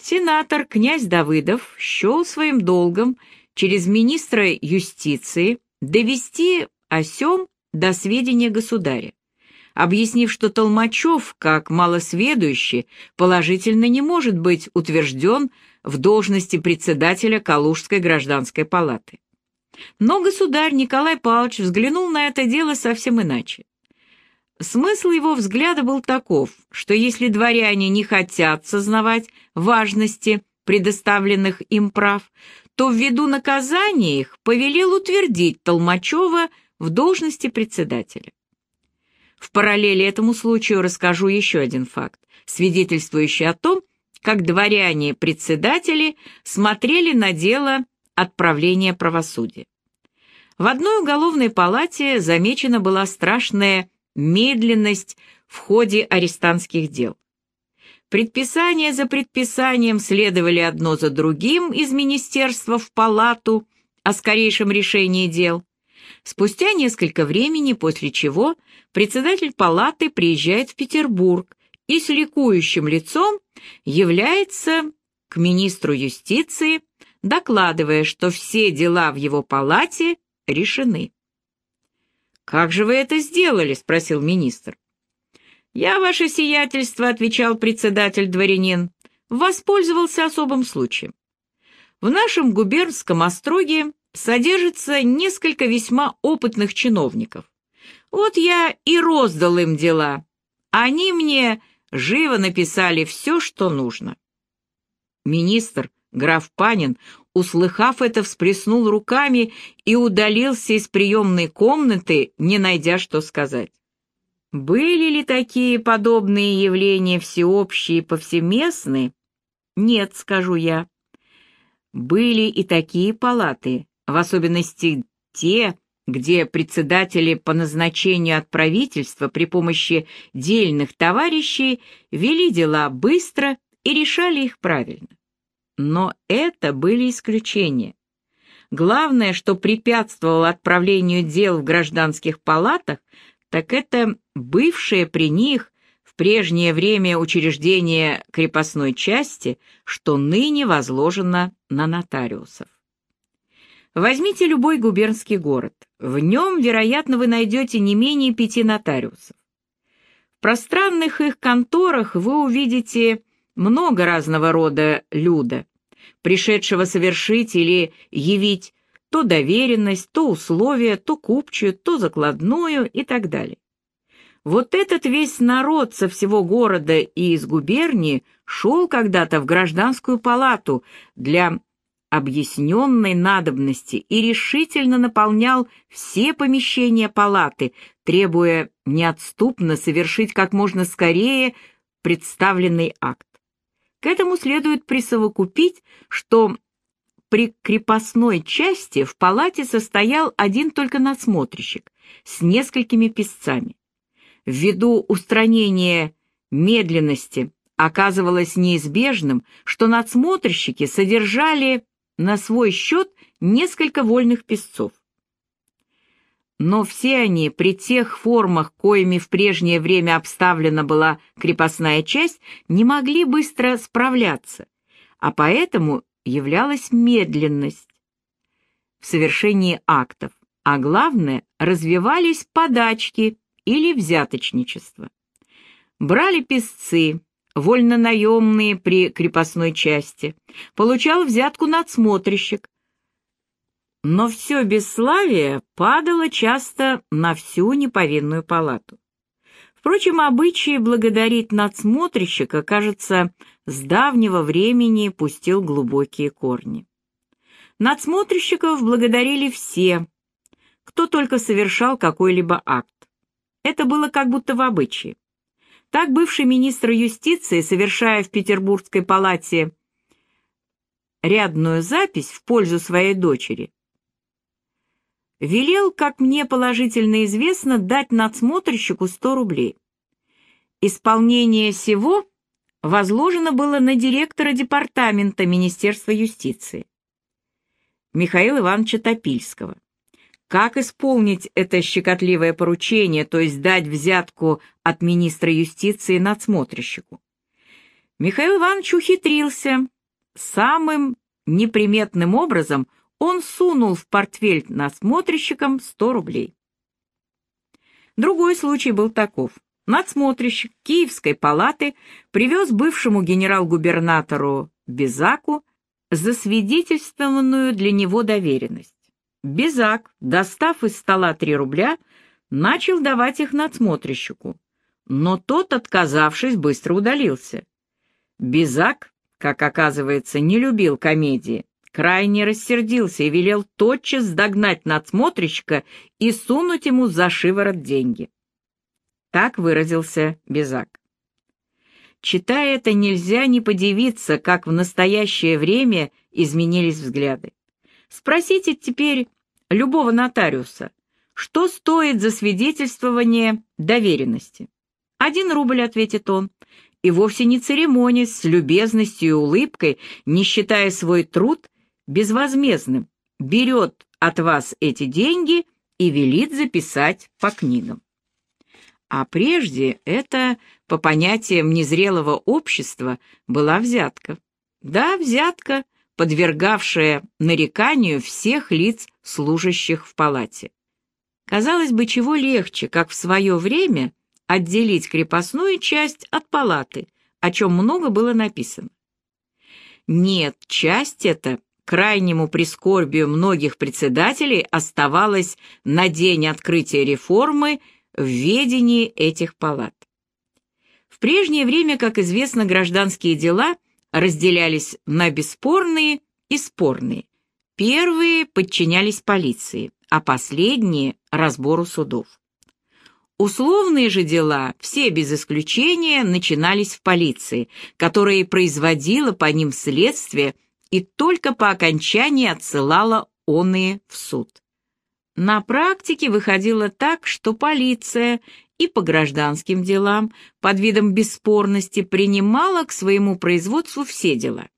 Сенатор князь Давыдов счел своим долгом через министра юстиции довести о сём до сведения государя, объяснив, что Толмачев, как малосведущий, положительно не может быть утвержден в должности председателя Калужской гражданской палаты. Но государь Николай Павлович взглянул на это дело совсем иначе. Смысл его взгляда был таков, что если дворяне не хотят сознавать важности предоставленных им прав, то ввиду наказания их повелел утвердить Толмачева в должности председателя. В параллели этому случаю расскажу еще один факт, свидетельствующий о том, как дворяне-председатели смотрели на дело отправления правосудия. В одной уголовной палате замечена была страшная медленность в ходе арестантских дел. Предписания за предписанием следовали одно за другим из министерства в палату о скорейшем решении дел. Спустя несколько времени, после чего председатель палаты приезжает в Петербург и с ликующим лицом является к министру юстиции, докладывая, что все дела в его палате решены. «Как же вы это сделали?» — спросил министр. «Я, ваше сиятельство», — отвечал председатель-дворянин, — «воспользовался особым случаем. В нашем губернском остроге содержится несколько весьма опытных чиновников. Вот я и роздал им дела. Они мне живо написали все, что нужно». Министр, граф Панин, услыхав это, всплеснул руками и удалился из приемной комнаты, не найдя что сказать. Были ли такие подобные явления всеобщие и повсеместны? Нет, скажу я. Были и такие палаты, в особенности те, где председатели по назначению от правительства при помощи дельных товарищей вели дела быстро и решали их правильно. Но это были исключения. Главное, что препятствовало отправлению дел в гражданских палатах, так это бывшее при них в прежнее время учреждение крепостной части, что ныне возложено на нотариусов. Возьмите любой губернский город. В нем, вероятно, вы найдете не менее пяти нотариусов. В пространных их конторах вы увидите много разного рода люда, пришедшего совершить или явить то доверенность, то условия, то купчую, то закладную и так далее. Вот этот весь народ со всего города и из губернии шел когда-то в гражданскую палату для объясненной надобности и решительно наполнял все помещения палаты, требуя неотступно совершить как можно скорее представленный акт. К этому следует присовокупить, что при крепостной части в палате состоял один только надсмотрщик с несколькими писцами. Ввиду устранения медленности оказывалось неизбежным, что надсмотрщики содержали на свой счет несколько вольных писцов. Но все они при тех формах, коими в прежнее время обставлена была крепостная часть, не могли быстро справляться, а поэтому являлась медленность в совершении актов, а главное, развивались подачки или взяточничество. Брали песцы, вольнонаемные при крепостной части, получал взятку надсмотрщик, но все бесславие падало часто на всю неповинную палату. Впрочем, обычай благодарить надсмотрщика, кажется, с давнего времени пустил глубокие корни. Надсмотрщиков благодарили все, кто только совершал какой-либо акт. Это было как будто в обычае. Так бывший министр юстиции, совершая в Петербургской палате рядную запись в пользу своей дочери, велел, как мне положительно известно, дать надсмотрщику 100 рублей. Исполнение сего возложено было на директора департамента Министерства юстиции Михаила Ивановича Топильского. Как исполнить это щекотливое поручение, то есть дать взятку от министра юстиции надсмотрщику? Михаил Иванович ухитрился. Самым неприметным образом он сунул в портфель надсмотрщикам 100 рублей. Другой случай был таков. Надсмотрщик Киевской палаты привез бывшему генерал-губернатору Безаку засвидетельствованную для него доверенность. Безак, достав из стола три рубля, начал давать их надсмотрщику, но тот, отказавшись, быстро удалился. Безак, как оказывается, не любил комедии, крайне рассердился и велел тотчас догнать надсмотрщика и сунуть ему за шиворот деньги. Так выразился Безак. Читая это, нельзя не подивиться, как в настоящее время изменились взгляды. Спросите теперь любого нотариуса, что стоит за свидетельствование доверенности. Один рубль, ответит он, и вовсе не церемонясь, с любезностью и улыбкой, не считая свой труд безвозмездным, берет от вас эти деньги и велит записать по книгам. А прежде это, по понятиям незрелого общества, была взятка. Да, взятка, подвергавшая нареканию всех лиц, служащих в палате. Казалось бы, чего легче, как в свое время отделить крепостную часть от палаты, о чем много было написано. Нет, часть эта, крайнему прискорбию многих председателей, оставалась на день открытия реформы в ведении этих палат. В прежнее время, как известно, гражданские дела разделялись на бесспорные и спорные. Первые подчинялись полиции, а последние – разбору судов. Условные же дела, все без исключения, начинались в полиции, которая производила по ним следствие и только по окончании отсылала оные в суд. На практике выходило так, что полиция и по гражданским делам под видом бесспорности принимала к своему производству все дела.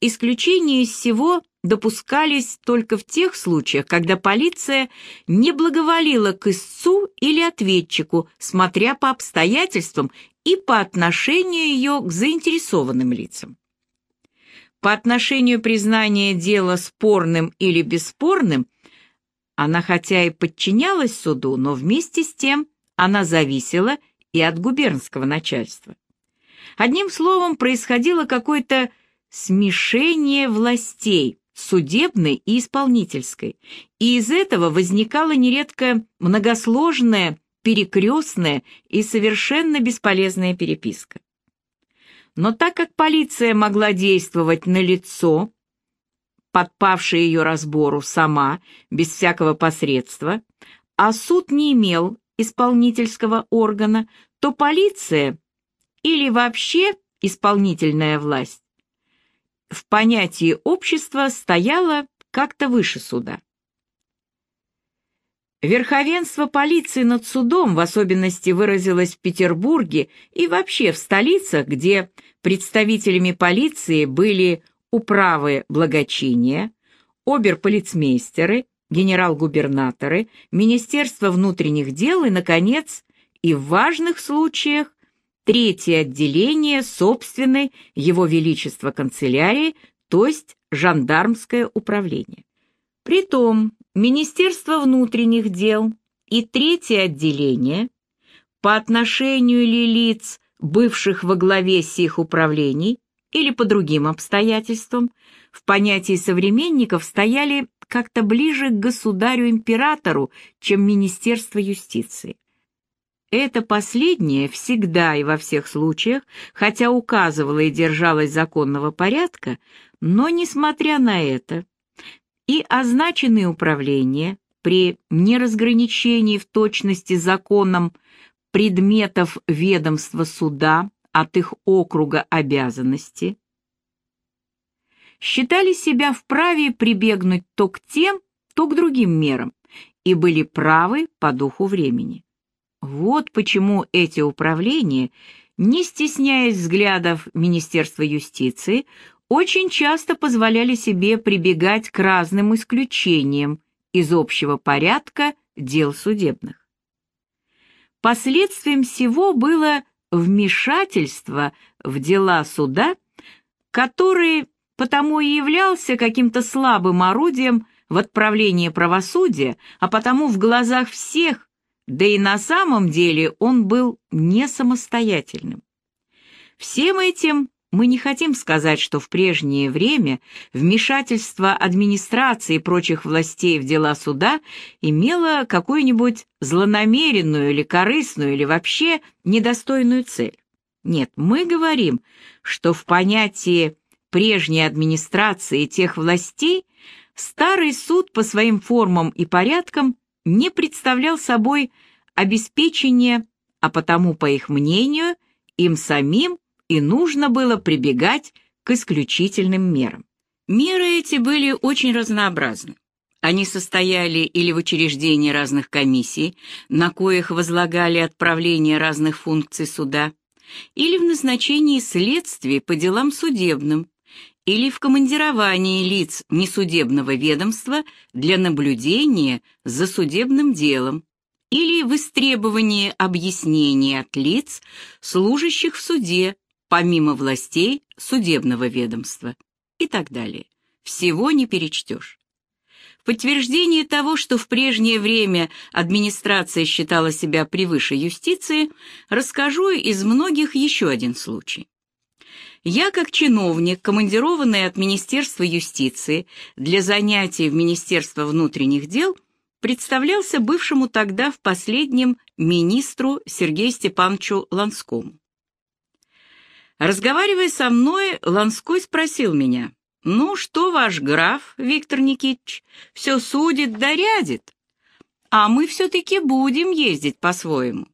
Исключение из всего допускались только в тех случаях, когда полиция не благоволила к истцу или ответчику, смотря по обстоятельствам и по отношению ее к заинтересованным лицам. По отношению признания дела спорным или бесспорным она хотя и подчинялась суду, но вместе с тем она зависела и от губернского начальства. Одним словом, происходило какое-то смешение властей, судебной и исполнительской, и из этого возникала нередко многосложная, перекрестная и совершенно бесполезная переписка. Но так как полиция могла действовать на лицо, подпавшее ее разбору сама, без всякого посредства, а суд не имел исполнительского органа, то полиция или вообще исполнительная власть в понятии общества стояла как-то выше суда. Верховенство полиции над судом в особенности выразилось в Петербурге и вообще в столицах, где представителями полиции были управы благочиния, оберполицмейстеры, генерал-губернаторы, Министерство внутренних дел и, наконец, и в важных случаях третье отделение собственной Его Величества канцелярии, то есть жандармское управление. Притом Министерство внутренних дел и третье отделение по отношению ли лиц, бывших во главе сих управлений, или по другим обстоятельствам, в понятии современников стояли как-то ближе к государю-императору, чем Министерство юстиции. Это последнее всегда и во всех случаях, хотя указывало и держалось законного порядка, но, несмотря на это, и означенные управления при неразграничении в точности законом предметов ведомства суда от их округа обязанности, считали себя вправе прибегнуть то к тем, то к другим мерам и были правы по духу времени. Вот почему эти управления, не стесняясь взглядов Министерства юстиции, очень часто позволяли себе прибегать к разным исключениям из общего порядка дел судебных. Последствием всего было вмешательство в дела суда, который потому и являлся каким-то слабым орудием в отправлении правосудия, а потому в глазах всех, да и на самом деле он был не самостоятельным. Всем этим мы не хотим сказать, что в прежнее время вмешательство администрации и прочих властей в дела суда имело какую-нибудь злонамеренную или корыстную или вообще недостойную цель. Нет, мы говорим, что в понятии прежней администрации тех властей старый суд по своим формам и порядкам не представлял собой обеспечение, а потому, по их мнению, им самим и нужно было прибегать к исключительным мерам. Меры эти были очень разнообразны. Они состояли или в учреждении разных комиссий, на коих возлагали отправление разных функций суда, или в назначении следствий по делам судебным, или в командировании лиц несудебного ведомства для наблюдения за судебным делом, или в истребовании объяснений от лиц, служащих в суде помимо властей судебного ведомства и так далее. Всего не перечтешь. В подтверждение того, что в прежнее время администрация считала себя превыше юстиции, расскажу из многих еще один случай. Я, как чиновник, командированный от Министерства юстиции для занятий в Министерство внутренних дел, представлялся бывшему тогда в последнем министру Сергею Степановичу Ланскому. Разговаривая со мной, Ланской спросил меня, «Ну что ваш граф, Виктор Никитич, все судит да рядит, а мы все-таки будем ездить по-своему».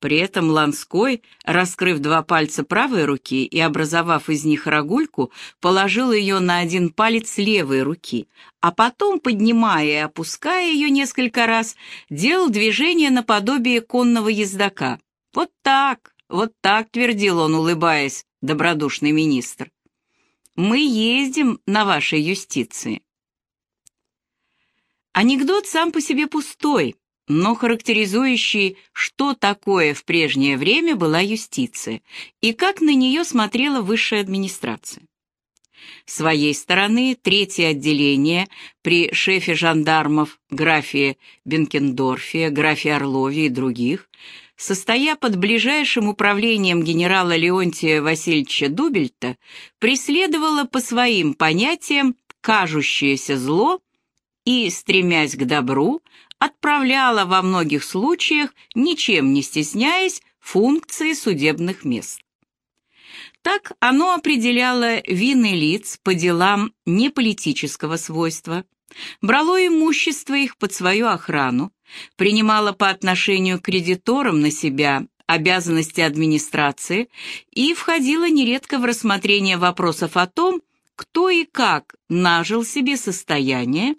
При этом Ланской, раскрыв два пальца правой руки и образовав из них рогульку, положил ее на один палец левой руки, а потом, поднимая и опуская ее несколько раз, делал движение наподобие конного ездока. Вот так, вот так твердил он, улыбаясь, добродушный министр. Мы ездим на вашей юстиции. Анекдот сам по себе пустой, но характеризующий, что такое в прежнее время была юстиция и как на нее смотрела высшая администрация. С своей стороны, третье отделение при шефе жандармов графе Бенкендорфе, графе Орлове и других состоя под ближайшим управлением генерала Леонтия Васильевича Дубельта, преследовала по своим понятиям кажущееся зло и, стремясь к добру, отправляла во многих случаях, ничем не стесняясь, функции судебных мест. Так оно определяло вины лиц по делам неполитического свойства, брало имущество их под свою охрану, принимала по отношению к кредиторам на себя обязанности администрации и входила нередко в рассмотрение вопросов о том, кто и как нажил себе состояние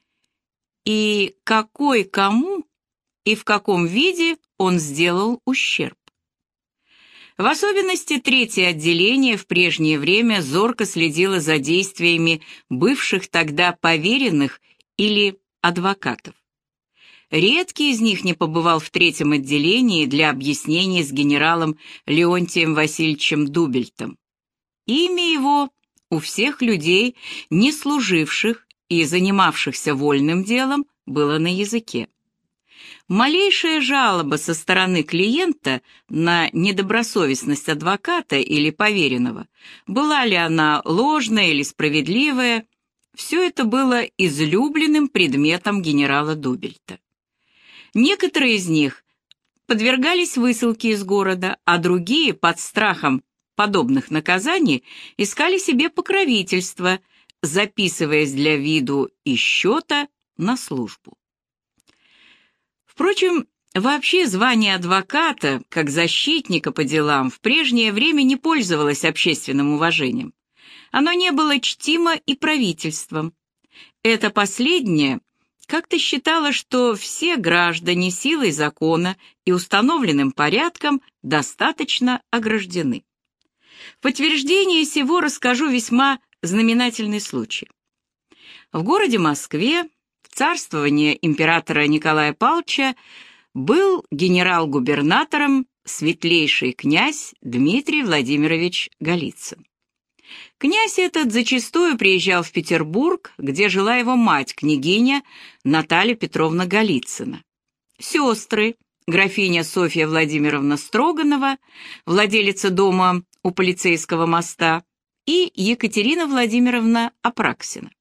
и какой кому и в каком виде он сделал ущерб. В особенности третье отделение в прежнее время зорко следило за действиями бывших тогда поверенных или адвокатов. Редкий из них не побывал в третьем отделении для объяснений с генералом Леонтием Васильевичем Дубельтом. Имя его у всех людей, не служивших и занимавшихся вольным делом, было на языке. Малейшая жалоба со стороны клиента на недобросовестность адвоката или поверенного, была ли она ложная или справедливая, все это было излюбленным предметом генерала Дубельта. Некоторые из них подвергались высылке из города, а другие, под страхом подобных наказаний, искали себе покровительство, записываясь для виду и счета на службу. Впрочем, вообще звание адвоката, как защитника по делам, в прежнее время не пользовалось общественным уважением. Оно не было чтимо и правительством. Это последнее – как-то считала, что все граждане силой закона и установленным порядком достаточно ограждены. В подтверждение сего расскажу весьма знаменательный случай. В городе Москве в царствование императора Николая Павловича был генерал-губернатором светлейший князь Дмитрий Владимирович Голицын. Князь этот зачастую приезжал в Петербург, где жила его мать, княгиня Наталья Петровна Голицына. Сестры, графиня Софья Владимировна Строганова, владелица дома у полицейского моста, и Екатерина Владимировна Апраксина.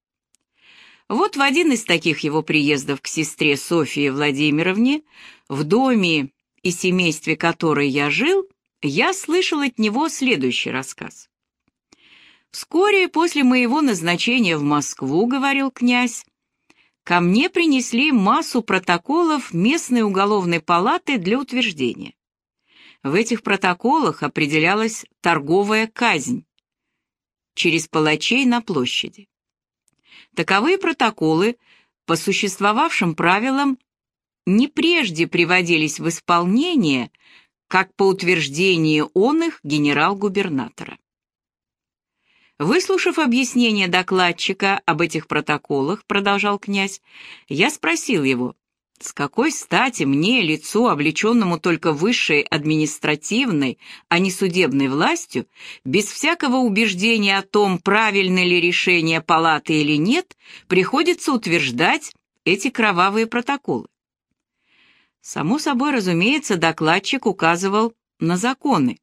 Вот в один из таких его приездов к сестре Софии Владимировне, в доме и семействе которой я жил, я слышал от него следующий рассказ. «Вскоре после моего назначения в Москву, — говорил князь, — ко мне принесли массу протоколов местной уголовной палаты для утверждения. В этих протоколах определялась торговая казнь через палачей на площади. Таковые протоколы по существовавшим правилам не прежде приводились в исполнение, как по утверждению он их генерал-губернатора. Выслушав объяснение докладчика об этих протоколах, продолжал князь, я спросил его, с какой стати мне, лицу, облеченному только высшей административной, а не судебной властью, без всякого убеждения о том, правильно ли решение палаты или нет, приходится утверждать эти кровавые протоколы? Само собой, разумеется, докладчик указывал на законы.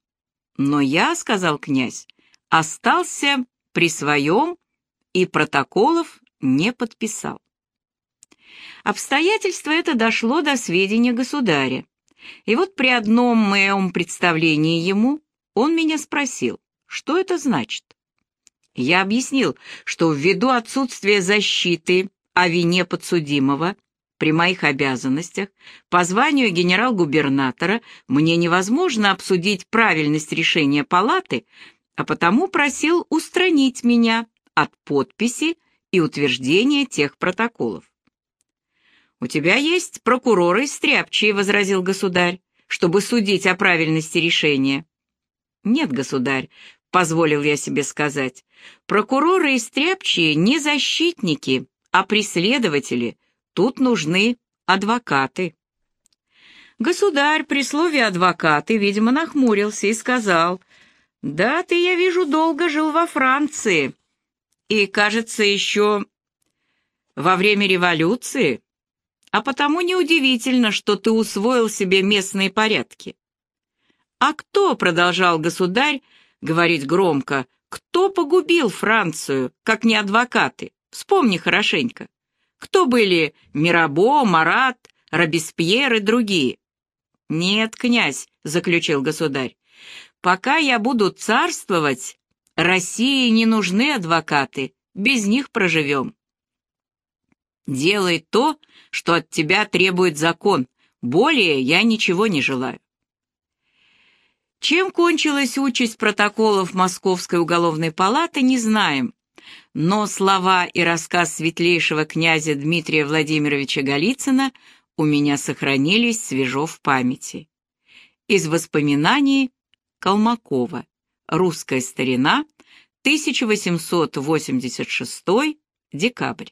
Но я, — сказал князь, — остался при своем и протоколов не подписал. Обстоятельство это дошло до сведения государя. И вот при одном моем представлении ему он меня спросил, что это значит. Я объяснил, что ввиду отсутствия защиты о вине подсудимого при моих обязанностях по званию генерал-губернатора мне невозможно обсудить правильность решения палаты, а потому просил устранить меня от подписи и утверждения тех протоколов. «У тебя есть прокуроры стряпчие», — возразил государь, «чтобы судить о правильности решения». «Нет, государь», — позволил я себе сказать, «прокуроры и стряпчие не защитники, а преследователи. Тут нужны адвокаты». Государь при слове «адвокаты», видимо, нахмурился и сказал, «Да, ты, я вижу, долго жил во Франции. И, кажется, еще во время революции а потому неудивительно, что ты усвоил себе местные порядки. А кто, — продолжал государь, говорить громко, — кто погубил Францию, как не адвокаты? Вспомни хорошенько. Кто были Мирабо, Марат, Робеспьер и другие? Нет, князь, — заключил государь, — пока я буду царствовать, России не нужны адвокаты, без них проживем. Делай то, что от тебя требует закон. Более я ничего не желаю. Чем кончилась участь протоколов Московской уголовной палаты, не знаем. Но слова и рассказ светлейшего князя Дмитрия Владимировича Голицына у меня сохранились свежо в памяти. Из воспоминаний Колмакова. Русская старина. 1886 декабрь.